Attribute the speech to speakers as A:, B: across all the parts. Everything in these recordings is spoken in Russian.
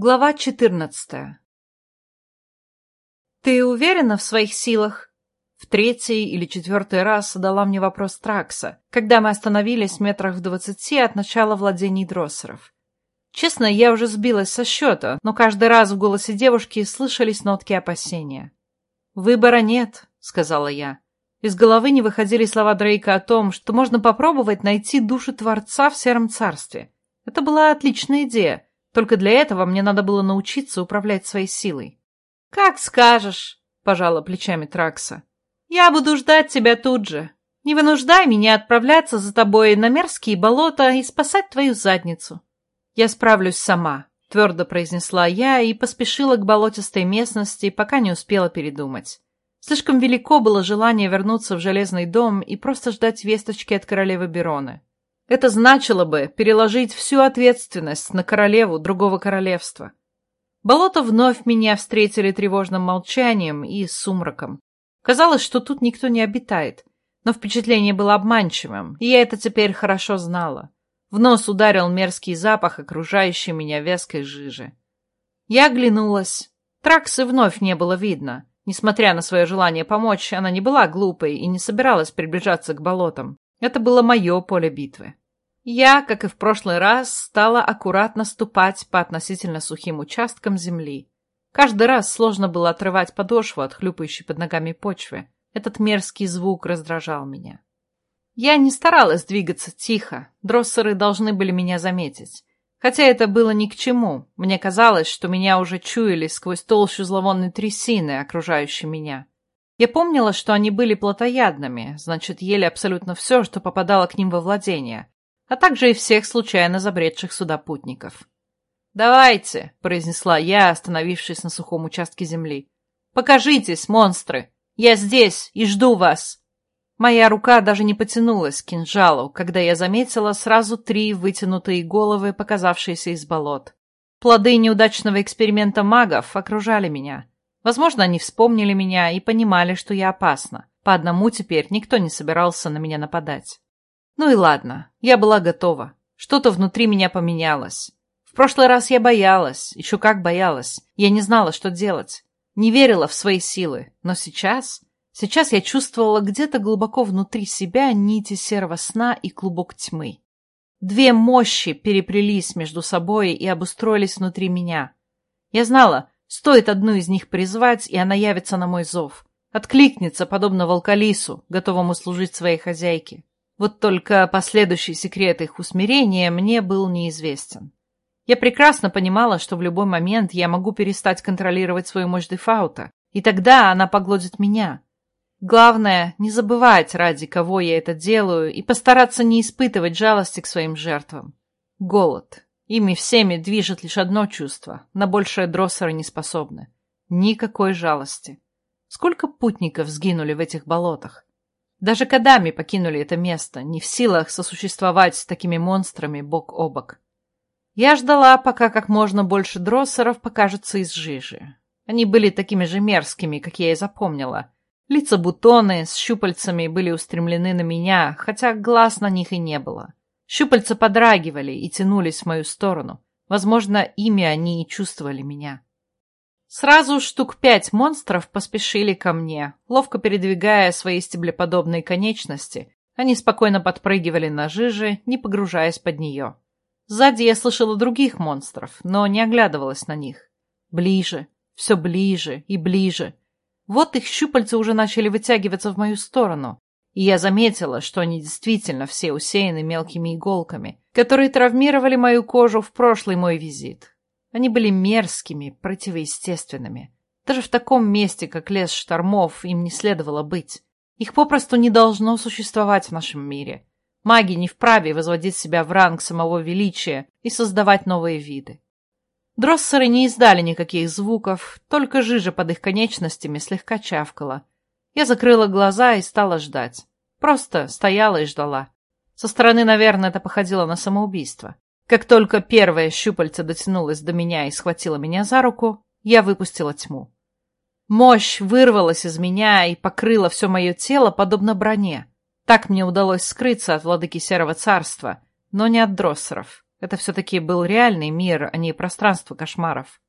A: Глава 14 «Ты уверена в своих силах?» В третий или четвертый раз задала мне вопрос Тракса, когда мы остановились в метрах в двадцати от начала владений дроссеров. Честно, я уже сбилась со счета, но каждый раз в голосе девушки слышались нотки опасения. «Выбора нет», — сказала я. Из головы не выходили слова Дрейка о том, что можно попробовать найти душу Творца в Сером Царстве. Это была отличная идея — только для этого мне надо было научиться управлять своей силой. «Как скажешь», — пожала плечами Тракса. «Я буду ждать тебя тут же. Не вынуждай меня отправляться за тобой на мерзкие болота и спасать твою задницу». «Я справлюсь сама», — твердо произнесла я и поспешила к болотистой местности, пока не успела передумать. Слишком велико было желание вернуться в Железный дом и просто ждать весточки от королевы Бероны. Это значило бы переложить всю ответственность на королеву другого королевства. Болото вновь меня встретили тревожным молчанием и сумраком. Казалось, что тут никто не обитает, но впечатление было обманчивым, и я это теперь хорошо знала. В нос ударил мерзкий запах окружающей меня вязкой жижи. Я оглянулась. Траксы вновь не было видно. Несмотря на свое желание помочь, она не была глупой и не собиралась приближаться к болотам. Это было мое поле битвы. Я, как и в прошлый раз, стала аккуратно ступать по относительно сухим участкам земли. Каждый раз сложно было отрывать подошву от хлюпающей под ногами почвы. Этот мерзкий звук раздражал меня. Я не старалась двигаться тихо, дроссеры должны были меня заметить. Хотя это было ни к чему, мне казалось, что меня уже чуяли сквозь толщу зловонной трясины, окружающей меня. Я помнила, что они были плотоядными, значит, ели абсолютно все, что попадало к ним во владение, а также и всех случайно забредших сюда путников. «Давайте», — произнесла я, остановившись на сухом участке земли. «Покажитесь, монстры! Я здесь и жду вас!» Моя рука даже не потянулась к кинжалу, когда я заметила сразу три вытянутые головы, показавшиеся из болот. Плоды неудачного эксперимента магов окружали меня. Возможно, они вспомнили меня и понимали, что я опасна. По одному теперь никто не собирался на меня нападать. Ну и ладно, я была готова. Что-то внутри меня поменялось. В прошлый раз я боялась, еще как боялась. Я не знала, что делать. Не верила в свои силы. Но сейчас... Сейчас я чувствовала где-то глубоко внутри себя нити серого сна и клубок тьмы. Две мощи переплелись между собой и обустроились внутри меня. Я знала, Стоит одну из них призвать, и она явится на мой зов. Откликнется, подобно волколису, готовому служить своей хозяйке. Вот только последующий секрет их усмирения мне был неизвестен. Я прекрасно понимала, что в любой момент я могу перестать контролировать свою мощь дефаута, и тогда она поглотит меня. Главное, не забывать, ради кого я это делаю, и постараться не испытывать жалости к своим жертвам. Голод. Ими всеми движет лишь одно чувство, на большее дроссеры не способны. Никакой жалости. Сколько путников сгинули в этих болотах? Даже Кадами покинули это место, не в силах сосуществовать с такими монстрами бок о бок. Я ждала, пока как можно больше дроссеров покажется из жижи. Они были такими же мерзкими, как я и запомнила. Лица бутоны с щупальцами были устремлены на меня, хотя глаз на них и не было. Щупальца подрагивали и тянулись в мою сторону. Возможно, ими они и чувствовали меня. Сразу штук пять монстров поспешили ко мне, ловко передвигая свои стеблеподобные конечности. Они спокойно подпрыгивали на жиже, не погружаясь под нее. Сзади я слышала других монстров, но не оглядывалась на них. Ближе, все ближе и ближе. Вот их щупальца уже начали вытягиваться в мою сторону и я заметила, что они действительно все усеяны мелкими иголками, которые травмировали мою кожу в прошлый мой визит. Они были мерзкими, противоестественными. Даже в таком месте, как лес штормов, им не следовало быть. Их попросту не должно существовать в нашем мире. Маги не вправе возводить себя в ранг самого величия и создавать новые виды. Дроссеры не издали никаких звуков, только жижа под их конечностями слегка чавкала. Я закрыла глаза и стала ждать. Просто стояла и ждала. Со стороны, наверное, это походило на самоубийство. Как только первое щупальце дотянулось до меня и схватило меня за руку, я выпустила тьму. Мощь вырвалась из меня и покрыла все мое тело, подобно броне. Так мне удалось скрыться от владыки Серого Царства, но не от дроссеров. Это все-таки был реальный мир, а не пространство кошмаров.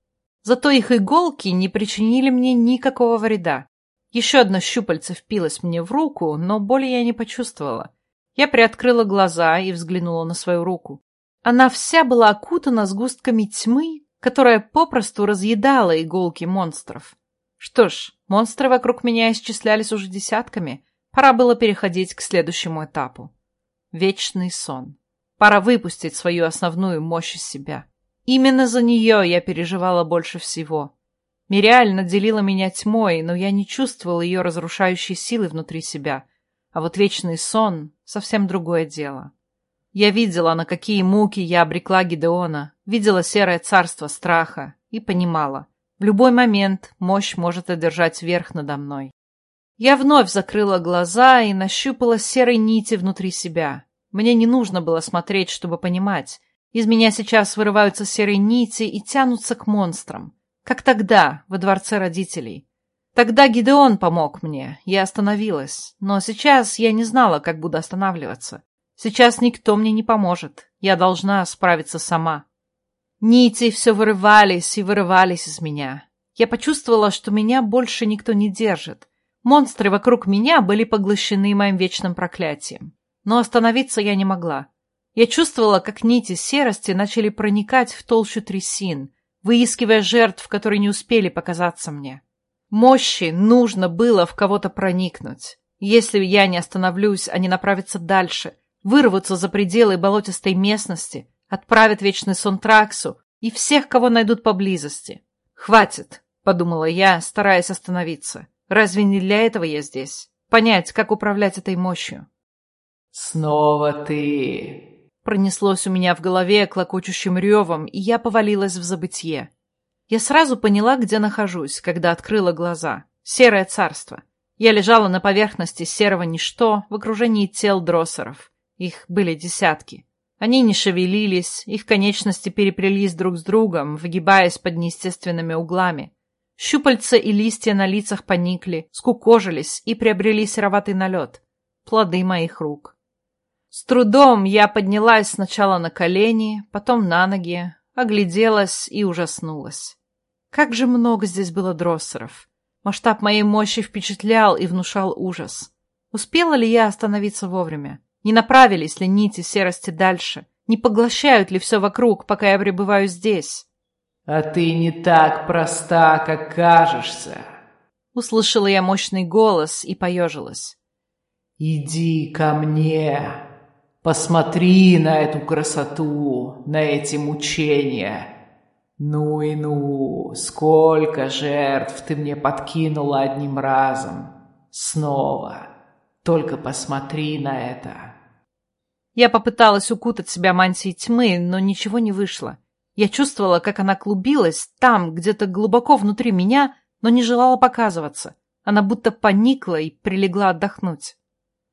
A: Зато их иголки не причинили мне никакого вреда. Еще одно щупальце впилось мне в руку, но боли я не почувствовала. Я приоткрыла глаза и взглянула на свою руку. Она вся была окутана сгустками тьмы, которая попросту разъедала иголки монстров. Что ж, монстры вокруг меня исчислялись уже десятками. Пора было переходить к следующему этапу. Вечный сон. Пора выпустить свою основную мощь из себя. Именно за нее я переживала больше всего. Мириаль наделила меня тьмой, но я не чувствовала ее разрушающей силы внутри себя. А вот вечный сон — совсем другое дело. Я видела, на какие муки я обрекла Гидеона, видела серое царство страха и понимала, в любой момент мощь может одержать верх надо мной. Я вновь закрыла глаза и нащупала серой нити внутри себя. Мне не нужно было смотреть, чтобы понимать. Из меня сейчас вырываются серые нити и тянутся к монстрам. Как тогда, во дворце родителей. Тогда Гидеон помог мне, я остановилась. Но сейчас я не знала, как буду останавливаться. Сейчас никто мне не поможет. Я должна справиться сама. Нити все вырывались и вырывались из меня. Я почувствовала, что меня больше никто не держит. Монстры вокруг меня были поглощены моим вечным проклятием. Но остановиться я не могла. Я чувствовала, как нити серости начали проникать в толщу трясин, выискивая жертв, которые не успели показаться мне. Мощи нужно было в кого-то проникнуть. Если я не остановлюсь, они направятся дальше, вырвутся за пределы болотистой местности, отправят вечный сон Траксу и всех, кого найдут поблизости. «Хватит», — подумала я, стараясь остановиться. «Разве не для этого я здесь? Понять, как управлять этой мощью».
B: «Снова ты!»
A: Пронеслось у меня в голове клокочущим ревом, и я повалилась в забытье. Я сразу поняла, где нахожусь, когда открыла глаза. Серое царство. Я лежала на поверхности серого ничто в окружении тел дроссеров. Их были десятки. Они не шевелились, их конечности переплелись друг с другом, выгибаясь под неестественными углами. Щупальца и листья на лицах поникли, скукожились и приобрели сероватый налет. Плоды моих рук. С трудом я поднялась сначала на колени, потом на ноги, огляделась и ужаснулась. Как же много здесь было дроссеров. Масштаб моей мощи впечатлял и внушал ужас. Успела ли я остановиться вовремя? Не направились ли нити серости дальше? Не поглощают ли все вокруг, пока я пребываю здесь?
B: «А ты не так проста, как кажешься!»
A: Услышала я мощный голос и поежилась.
B: «Иди ко мне! Посмотри на эту красоту, на эти мучения! Ну и ну, сколько жертв ты мне подкинула одним разом! Снова!» Только посмотри на это.
A: Я попыталась укутать себя мантией тьмы, но ничего не вышло. Я чувствовала, как она клубилась там, где-то глубоко внутри меня, но не желала показываться. Она будто поникла и прилегла отдохнуть.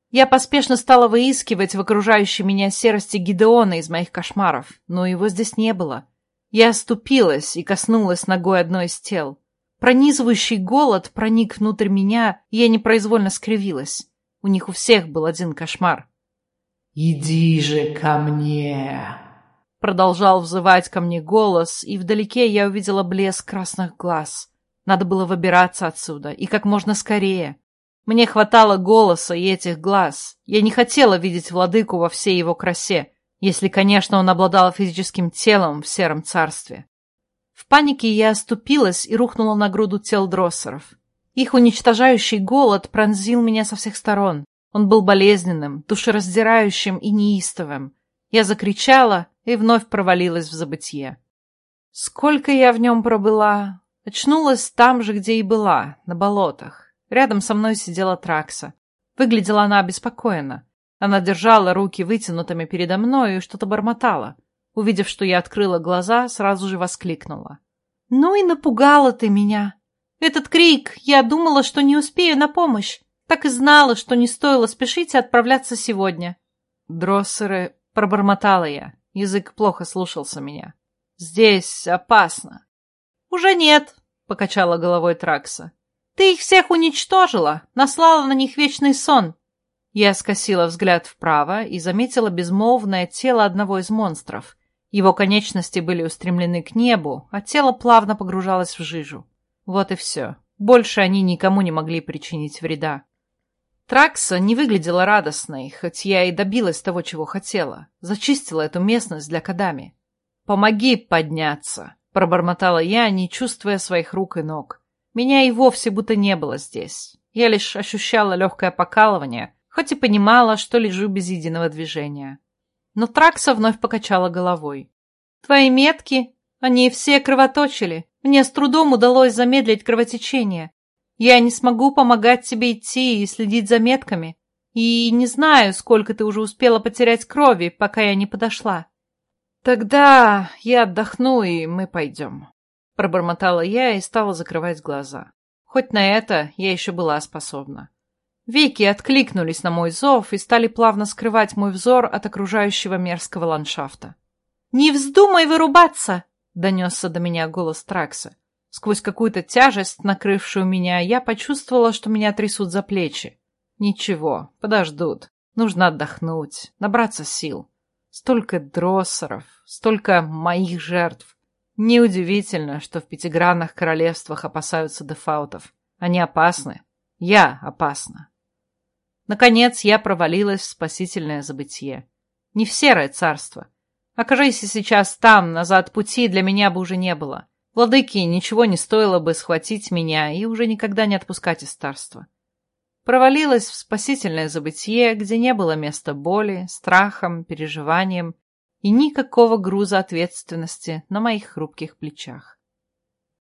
A: Я поспешно стала выискивать в окружающей меня серости Гидеона из моих кошмаров, но его здесь не было. Я оступилась и коснулась ногой одной из тел. Пронизывающий голод проник внутрь меня, и я непроизвольно скривилась. У них у всех был один кошмар.
B: «Иди же ко мне!»
A: Продолжал взывать ко мне голос, и вдалеке я увидела блеск красных глаз. Надо было выбираться отсюда, и как можно скорее. Мне хватало голоса и этих глаз. Я не хотела видеть владыку во всей его красе, если, конечно, он обладал физическим телом в сером царстве. В панике я оступилась и рухнула на груду тел дроссеров. Их уничтожающий голод пронзил меня со всех сторон. Он был болезненным, душераздирающим и неистовым. Я закричала и вновь провалилась в забытье. Сколько я в нем пробыла? Очнулась там же, где и была, на болотах. Рядом со мной сидела Тракса. Выглядела она обеспокоенно. Она держала руки вытянутыми передо мной и что-то бормотала. Увидев, что я открыла глаза, сразу же воскликнула. «Ну и напугала ты меня!» Этот крик! Я думала, что не успею на помощь. Так и знала, что не стоило спешить и отправляться сегодня. Дроссеры, пробормотала я. Язык плохо слушался меня. Здесь опасно. Уже нет, покачала головой Тракса. Ты их всех уничтожила, наслала на них вечный сон. Я скосила взгляд вправо и заметила безмолвное тело одного из монстров. Его конечности были устремлены к небу, а тело плавно погружалось в жижу. Вот и все. Больше они никому не могли причинить вреда. Тракса не выглядела радостной, хоть я и добилась того, чего хотела. Зачистила эту местность для Кадами. «Помоги подняться», — пробормотала я, не чувствуя своих рук и ног. Меня и вовсе будто не было здесь. Я лишь ощущала легкое покалывание, хоть и понимала, что лежу без единого движения. Но Тракса вновь покачала головой. «Твои метки, они все кровоточили. Мне с трудом удалось замедлить кровотечение. Я не смогу помогать тебе идти и следить за метками. И не знаю, сколько ты уже успела потерять крови, пока я не подошла. Тогда я отдохну, и мы пойдем. Пробормотала я и стала закрывать глаза. Хоть на это я еще была способна. Веки откликнулись на мой зов и стали плавно скрывать мой взор от окружающего мерзкого ландшафта. «Не вздумай вырубаться!» — донесся до меня голос Тракса. Сквозь какую-то тяжесть, накрывшую меня, я почувствовала, что меня трясут за плечи. Ничего, подождут. Нужно отдохнуть, набраться сил. Столько дроссеров, столько моих жертв. Неудивительно, что в пятигранных королевствах опасаются дефаутов. Они опасны. Я опасна. Наконец я провалилась в спасительное забытье. Не в серое царство. Окажись сейчас там, назад пути для меня бы уже не было. Владыке ничего не стоило бы схватить меня и уже никогда не отпускать из старства. Провалилась в спасительное забытье, где не было места боли, страхам, переживаниям и никакого груза ответственности на моих хрупких плечах.